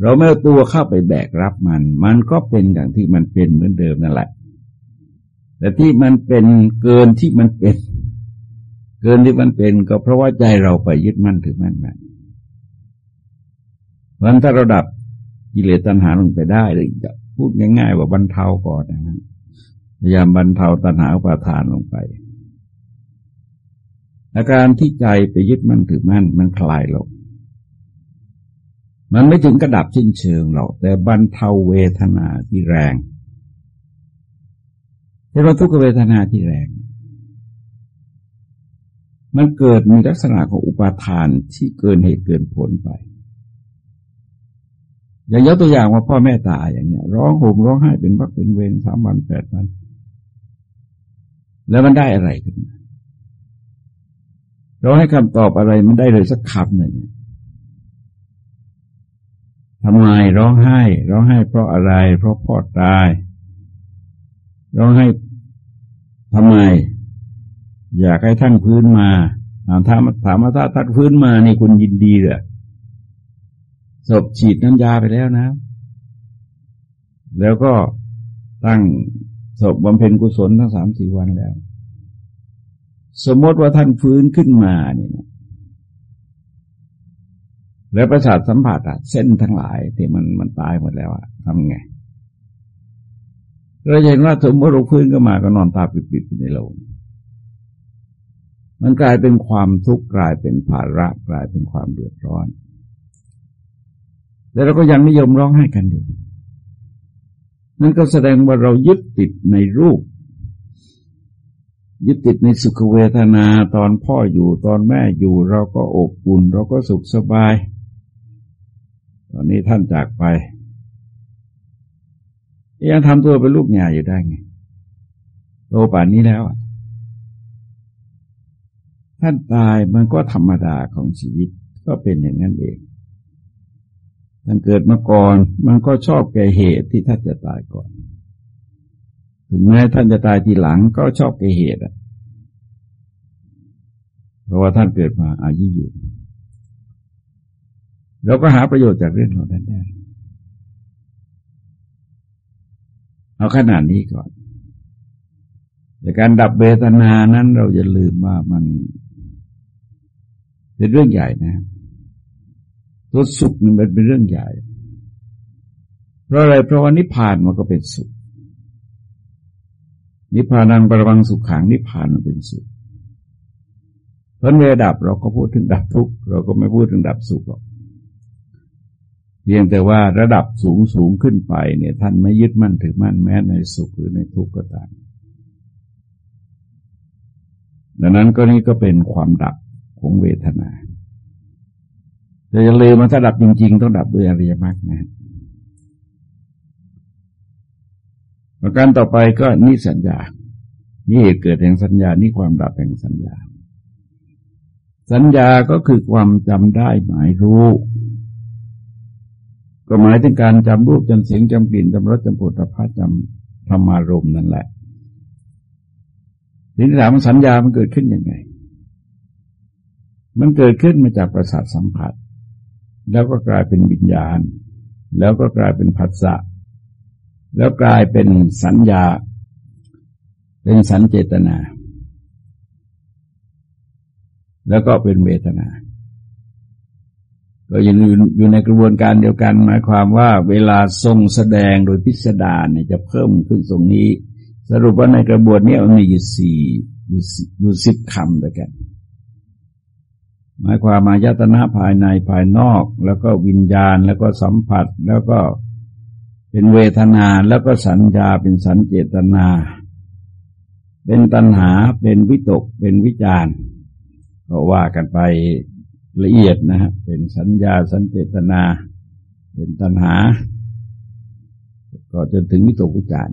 เราไม่เอาตัวเข้าไปแบกรับมัน มันก็เป็นอย่างที่มันเป็นเหมือนเดิมนั่นแหละ แต่ที่มันเป็นเกินที่มันเป็น เกินที่มันเป็นก็เพราะว่าใจเราไปยึดมั่นถือมั่นมันเพราะถ้าเราดับกิเลสตัณหาลงไปได้หรือจะ พูดง่ายๆว่าบรรเทาก่อนนะพยายามบรรเทาตัณหาอุปาทานลงไป อาการที่ใจไปยึดมั่นถือมั่นมันคลายลง มันไม่ถึงกระดับสิ้นเชิงหรอก แต่บรรเทาเวทนาที่แรงแต่ว่าทุกเวทนาที่แรง มันเกิดมีลักษณะของอุปาทานที่เกินเหตุเกินผลไป อย่างยกตัวอย่างว่าพ่อแม่ตายอย่างเงี้ย ร้องโห่มร้องไห้เป็นวักเป็นเวรสามวันแปดวัน แล้วมันได้อะไรขึ้นมาเราให้คำตอบอะไรมันได้เลยสักคำหนึ่งทำไมร้องไห้ ร้องไห้เพราะอะไร เพราะพ่อตาย ร้องไห้ทำไม อยากให้ท่านพื้นมาถามถามถามว่าถ้าท่านพื้นมานี่คุณยินดีเหรอ ศพฉีดน้ำยาไปแล้วนะ แล้วก็ตั้งศพบำเพ็ญกุศลทั้งสามสี่วันแล้ว สมมติว่าท่านฟื้นขึ้นมาเนี่ยนะแล้วประสาทสัมผัสอะเส้นทั้งหลายที่มันมันตายหมดแล้วอะทำไงเราเห็นว่าสมมติเราฟื้นก็มาก็นอนตาปิดๆในโลงมันกลายเป็นความทุกข์กลายเป็นภาระกลายเป็นความเดือดร้อน แต่เราก็ยังนิยมร้องไห้กันอยู่ นั่นก็แสดงว่าเรายึดติดในรูป ยึดติดในสุขเวทนาตอนพ่ออยู่ตอนแม่อยู่ เราก็อบอุ่นเราก็สุขสบาย ตอนนี้ท่านจากไป ยังทำตัวเป็นลูกหญาอยู่ได้ไงโตป่านนี้แล้วท่านตายมันก็ธรรมดาของชีวิตก็เป็นอย่างนั้นเอง ท่านเกิดมาก่อน มันก็ชอบแก่เหตุที่ท่านจะตายก่อน ถึงแม้ท่านจะตายทีหลังก็ชอบแก่เหตุเพราะว่าท่านเกิดมาอายุยืนเราก็หาประโยชน์จากเรื่องเหล่านั้นได้ เอาขนาดนี้ก่อนแต่การดับเบตนานั้นเราอย่าลืมว่ามัน เป็นเรื่องใหญ่นะ ตัวสุขมันเป็นเรื่องใหญ่ เพราะอะไรเพราะว่านิพพานมันก็เป็นสุข นิพพานังประวังสุขขังนิพพานมันเป็นสุขเพราะเวลาดับเราก็พูดถึงดับทุกข์เราก็ไม่พูดถึงดับสุขหรอกเพียงแต่ว่าระดับสูงสูงขึ้นไปเนี่ย ท่านไม่ยึดมั่นถือมั่นแม้ในสุขหรือในทุกข์ก็ตามดังนั้นก็นี่ก็เป็นความดับของเวทนา แต่อย่าลืมมันถ้าดับจริง ๆ ต้องดับด้วยอริยมรรคนะประการต่อไปก็นิสัญญา นี่เหตุเกิดแห่งสัญญา นี่ความดับแห่งสัญญา สัญญาก็คือความจำได้หมายรู้ ก็หมายถึงการจำรูปจำเสียงจำกลิ่นจำรสจำปุถะพัจำธรรมารมณ์นั่นแหละทีนี้ถามสัญญามันเกิดขึ้นยังไง มันเกิดขึ้นมาจากประสาทสัมผัส แล้วก็กลายเป็นวิญญาณ แล้วก็กลายเป็นผัสสะแล้วกลายเป็นสัญญา เป็นสัญเจตนา แล้วก็เป็นเวทนาก็ยังอยู่ในกระบวนการเดียวกัน หมายความว่าเวลาทรงแสดงโดยพิสดารเนี่ยจะเพิ่มขึ้นตรงนี้ สรุปว่าในกระบวนนี้มันมีอยู่สี่อยู่สิบคำด้วยกัน หมายความมายตนะภายในภายนอก แล้วก็วิญญาณแล้วก็สัมผัส แล้วก็เป็นเวทนาแล้วก็สัญญาเป็นสัญเจตนา เป็นตัณหาเป็นวิตก เป็นวิจารก็ว่ากันไปละเอียดนะฮะเป็นสัญญาสัญเจตนา เป็นตัณหา ก็จนถึงวิตกวิจาร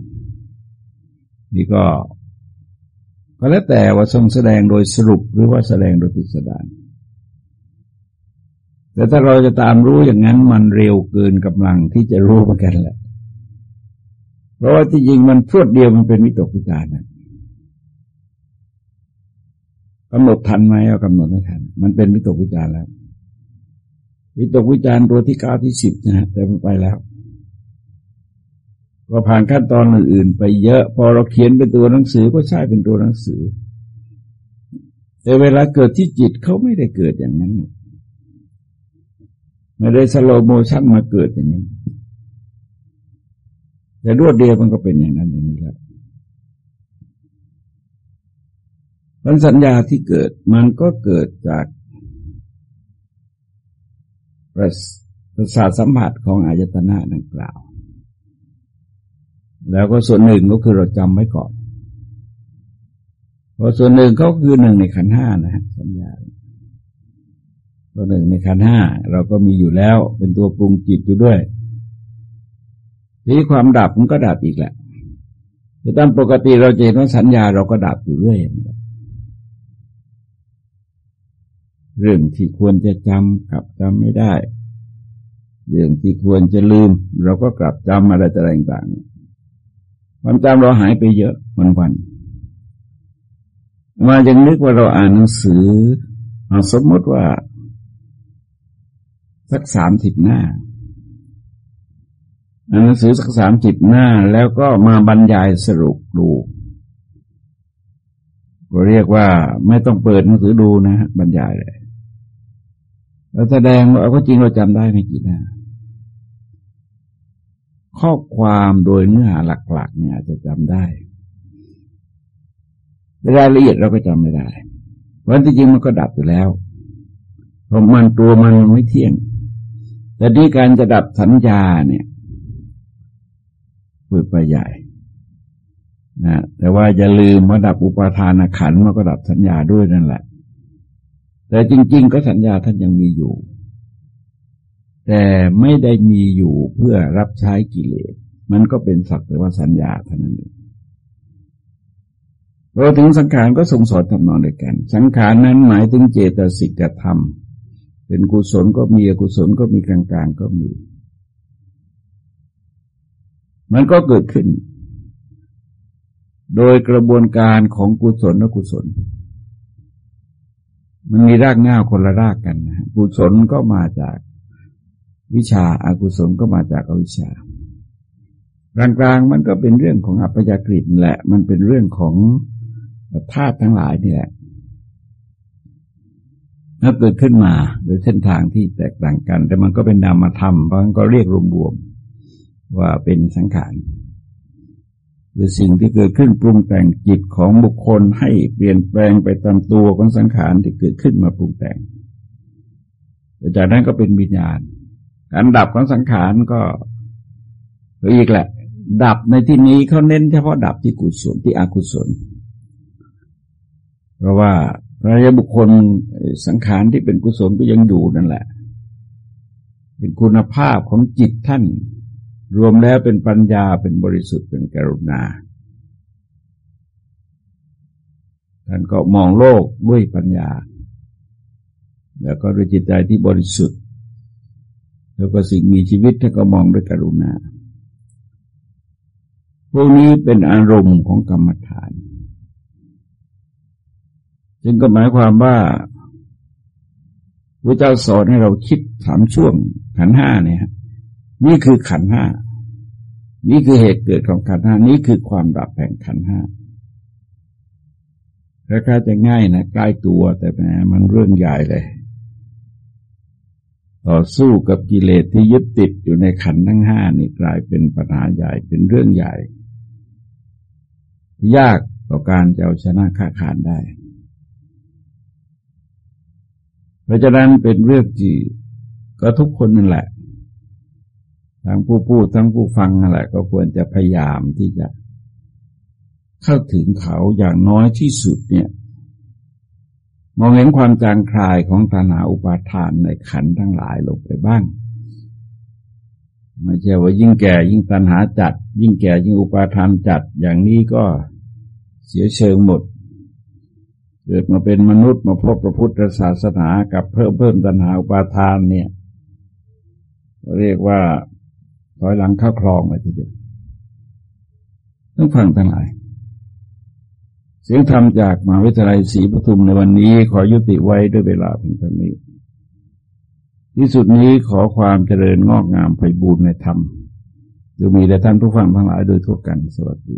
นี่ก็ ก็แล้วแต่ว่าทรงแสดงโดยสรุปหรือว่าแสดงโดยพิสดาร แต่ถ้าเราจะตามรู้อย่างนั้นมันเร็วเกินกำลังที่จะรู้เหมือนกันแหละ เพราะว่าที่จริงมันพรวดเดียวมันเป็นวิตกวิจารนะกำหนดทันไหมเอากำหนดไม่ทัน มันเป็นวิตกวิจารแล้ว วิตกวิจารตัวที่เก้าที่สิบนะฮะแต่มันไปแล้วก็ผ่านขั้นตอนอื่นๆ ไปเยอะ พอเราเขียนเป็นตัวหนังสือก็ใช่เป็นตัวหนังสือ แต่เวลาเกิดที่จิตเขาไม่ได้เกิดอย่างนั้น ไม่ได้สโลโมชั่นมาเกิดอย่างนี้ แต่รวดเดียวมันก็เป็นอย่างนั้นอย่างนี้แล้วพันสัญญาที่เกิดมันก็เกิดจากประสาทสัมผัสของอายตนะดังกล่าว แล้วก็ส่วนหนึ่งก็คือเราจำไว้ก่อนพอส่วนหนึ่งก็คือหนึ่งในขันห้านะฮะสัญญา ตัวหนึ่งในขันห้าเราก็มีอยู่แล้ว เป็นตัวปรุงจิตอยู่ด้วยทีความดับมันก็ดับอีกแหละแต่ตามปกติเราจะเห็นว่าสัญญาเราก็ดับอยู่เรื่อยเรื่องที่ควรจะจำกลับจำไม่ได้ เรื่องที่ควรจะลืม เราก็กลับจำอะไรต่างๆความจำเราหายไปเยอะวันวันมายังนึกว่าเราอ่านหนังสือสมมติว่า สักสามสิบหน้าอ่าหนังสือสักสามสิบหน้าแล้วก็มาบรรยายสรุปดูก็เรียกว่าไม่ต้องเปิดหนังสือดูนะบรรยายเลยแล้วแสดงว่าก็จริงเราจำได้ไม่กี่หน้าข้อความโดยเนื้อหาหลัก ๆ เนี่ยอาจจะจำได้รายละเอียดเราก็จำไม่ได้วันที่จริงมันก็ดับอยู่แล้ว เพราะมันตัวมันไม่เที่ยง แต่ที่การจะดับสัญญาเนี่ยเปิดไปใหญ่นะแต่ว่าอย่าลืมว่าดับอุปาทานขันมันก็ดับสัญญาด้วยนั่นแหละ แต่จริง ๆ ก็สัญญาท่านยังมีอยู่ แต่ไม่ได้มีอยู่เพื่อรับใช้กิเลส มันก็เป็นสักแต่ว่าสัญญาเท่านั้นเองเราถึงสังขารก็ส่งสอนทำนองเดียวกัน สังขารนั้นหมายถึงเจตสิกธรรม เป็นกุศลก็มีอกุศลก็มีกลางๆก็มี มันก็เกิดขึ้น โดยกระบวนการของกุศลและกุศล มันมีรากง่าคนละรากกันนะกุศลก็มาจากวิชาอากุศลก็มาจากอวิชากลางๆมันก็เป็นเรื่องของอัปยากฤิแหละ มันเป็นเรื่องของธาตุทั้งหลายนี่แหละ ถ้าเกิดขึ้นมาโดยเส้นทางที่แตกต่างกัน แต่มันก็เป็นนามธรรมเพราะงั้นก็เรียกรวมๆว่าเป็นสังขารคือสิ่งที่เกิดขึ้นปรุงแต่งจิตของบุคคลให้เปลี่ยนแปลงไปตามตัวของสังขารที่เกิดขึ้นมาปรุงแต่งจากนั้นก็เป็นวิญญาณ การดับของสังขารก็อีกแหละ ดับในที่นี้เขาเน้นเฉพาะดับที่กุศลที่อกุศล เพราะว่า พระยบุคคลสังขารที่เป็นกุศลก็ยังอยู่นั่นแหละ เป็นคุณภาพของจิตท่าน รวมแล้วเป็นปัญญาเป็นบริสุทธิ์เป็นกรุณาท่านก็มองโลกด้วยปัญญา แล้วก็ด้วยจิตใจที่บริสุทธิ์ แล้วก็สิ่งมีชีวิตท่านก็มองด้วยกรุณาพวกนี้เป็นอารมณ์ของกรรมฐาน จึงก็หมายความว่าพระเจ้าสอนให้เราคิดสามช่วงขันห้าเนี่ยนี่คือขันห้านี่คือเหตุเกิดของขันห้านี่คือความดับแห่งขันห้าคล้าจะง่ายนะใกล้ตัวแต่แหมมันเรื่องใหญ่เลย ต่อสู้กับกิเลสที่ยึดติดอยู่ในขันทั้งห้านี่กลายเป็นปัญหาใหญ่เป็นเรื่องใหญ่ ยากต่อการจะเอาชนะข้าขานได้ เพราะฉะนั้นเป็นเรื่องที่ก็ทุกคนนั่นแหละ ทั้งผู้พูดทั้งผู้ฟังนั่นแหละ ก็ควรจะพยายามที่จะ เข้าถึงเขาอย่างน้อยที่สุดเนี่ย มองเห็นความจางคลายของตานาอุปาทานในขันทั้งหลายลงไปบ้างไม่ใช่ว่ายิ่งแก่ยิ่งตัณหาจัด ยิ่งแก่ยิ่งอุปาทานจัด อย่างนี้ก็เสียเชิงหมด เกิดมาเป็นมนุษย์มาพบพระพุทธศาสนากับเพิ่มเพิ่มตัณหาอุปาทานเนี่ย เรียกว่าถอยหลังเข้าคลองไปทีเดียวต้องฟังทั้งหลาย เสียงธรรมจากมหาวิทยาลัยศรีปทุมในวันนี้ขอยุติไว้ด้วยเวลาเพียงเท่านี้ ที่สุดนี้ขอความเจริญงอกงามไพบูรณนธรรมจะมีแด่ท่านผู้ฟังทั้งหลายโดยทั่วกันสวัสดี